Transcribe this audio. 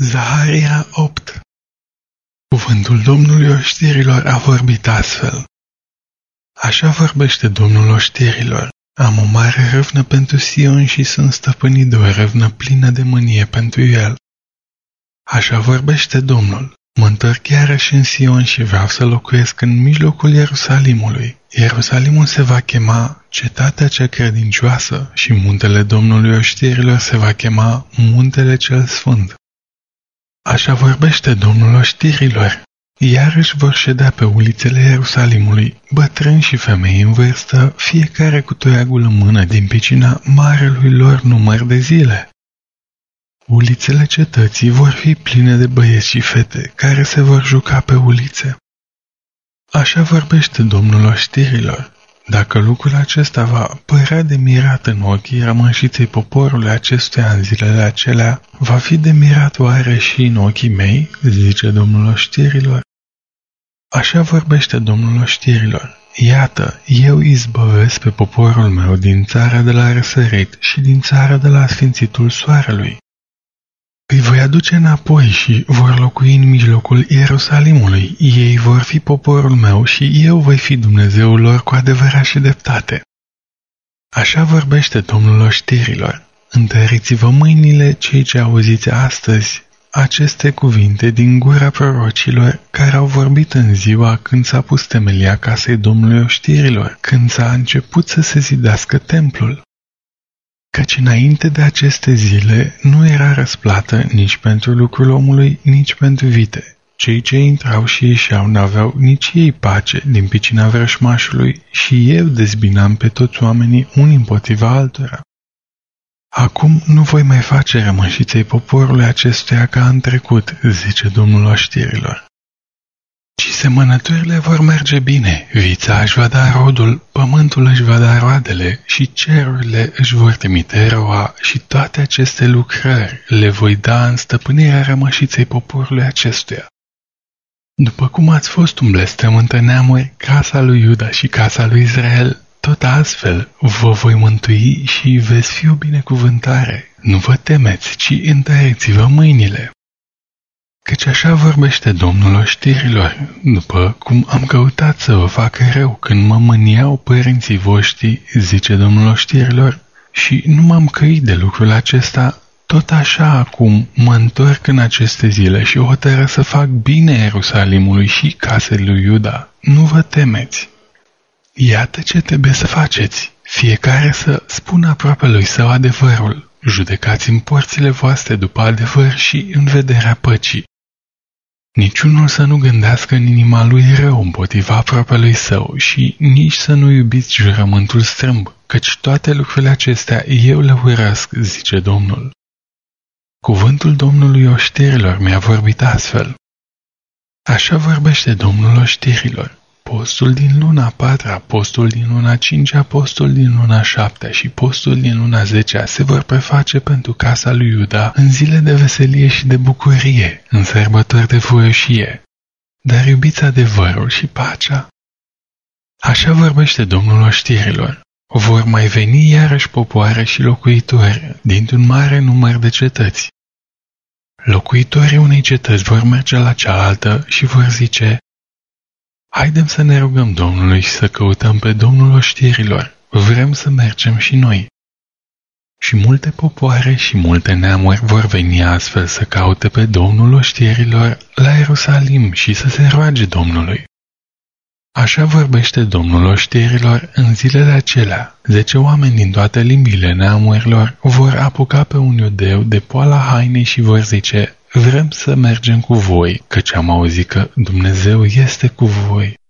Zaharia 8 Cuvântul Domnului oștirilor a vorbit astfel. Așa vorbește Domnul oștirilor. Am o mare râvnă pentru Sion și sunt stăpânit de o râvnă plină de mânie pentru el. Așa vorbește Domnul. Mă întorc iarăși în Sion și vreau să locuiesc în mijlocul Ierusalimului. Ierusalimul se va chema cetatea cea credincioasă și muntele Domnului oștirilor se va chema muntele cel sfânt. Așa vorbește Domnul oștirilor. Iarăși vor ședea pe ulițele Ierusalimului, bătrâni și femei în vârstă, fiecare cu toiagul în mână din picina marelui lor număr de zile. Ulițele cetății vor fi pline de băieți și fete care se vor juca pe ulițe. Așa vorbește Domnul oștirilor. Dacă lucrul acesta va părea de mirat în ochii rămășiței poporului acestuia în zilele acelea, va fi de mirat oare și în ochii mei, zice Domnul oștirilor? Așa vorbește Domnul oștirilor. Iată, eu izbăvesc pe poporul meu din țara de la răsărit și din țara de la sfințitul soarelui. Îi voi aduce înapoi și vor locui în mijlocul Ierusalimului. Ei vor fi poporul meu și eu voi fi Dumnezeul lor cu adevărat și dreptate. Așa vorbește Domnul oștirilor. Întăriți-vă mâinile cei ce auziți astăzi aceste cuvinte din gura prorocilor care au vorbit în ziua când s-a pus temelia casei Domnului oștirilor, când s-a început să se zidească templul căci înainte de aceste zile nu era răsplată nici pentru lucrul omului, nici pentru vite. Cei ce intrau și ieșeau n-aveau nici ei pace din picina vrășmașului și eu dezbinam pe toți oamenii unii împotriva altora. Acum nu voi mai face rămășiței poporului acestuia ca în trecut, zice Domnul oștirilor și semănăturile vor merge bine, vița își va da rodul, pământul își va da roadele și cerurile își vor trimite roa și toate aceste lucrări le voi da în stăpânirea rămășiței poporului acestuia. După cum ați fost un blestem între neamuri, casa lui Iuda și casa lui Israel, tot astfel vă voi mântui și veți fi o binecuvântare. Nu vă temeți, ci întăreți-vă mâinile. Căci așa vorbește Domnul oștirilor, după cum am căutat să vă fac rău când mă mâniau părinții voștri, zice Domnul oștirilor, și nu m-am căit de lucrul acesta, tot așa acum mă întorc în aceste zile și hotără să fac bine Ierusalimului și casei lui Iuda. Nu vă temeți. Iată ce trebuie să faceți. Fiecare să spună aproape lui său adevărul. Judecați în porțile voastre după adevăr și în vederea păcii. Niciunul să nu gândească în inima lui rău împotriva aproapelui său și nici să nu iubiți jurământul strâmb, căci toate lucrurile acestea eu le urăsc, zice Domnul. Cuvântul Domnului oștirilor mi-a vorbit astfel. Așa vorbește Domnul oștirilor postul din luna patra, postul din luna cincea, postul din luna șaptea și postul din luna zecea se vor preface pentru casa lui Iuda în zile de veselie și de bucurie, în sărbători de voioșie. Dar iubiți adevărul și pacea. Așa vorbește Domnul oștirilor. Vor mai veni iarăși popoare și locuitori dintr-un mare număr de cetăți. Locuitorii unei cetăți vor merge la cealaltă și vor zice, Haidem să ne rugăm Domnului și să căutăm pe Domnul oștirilor. Vrem să mergem și noi. Și multe popoare și multe neamuri vor veni astfel să caute pe Domnul oștirilor la Ierusalim și să se roage Domnului. Așa vorbește Domnul oștirilor în zilele acelea. Zece oameni din toate limbile neamurilor vor apuca pe un iudeu de poala hainei și vor zice, Vrem să mergem cu voi, căci am auzit că Dumnezeu este cu voi.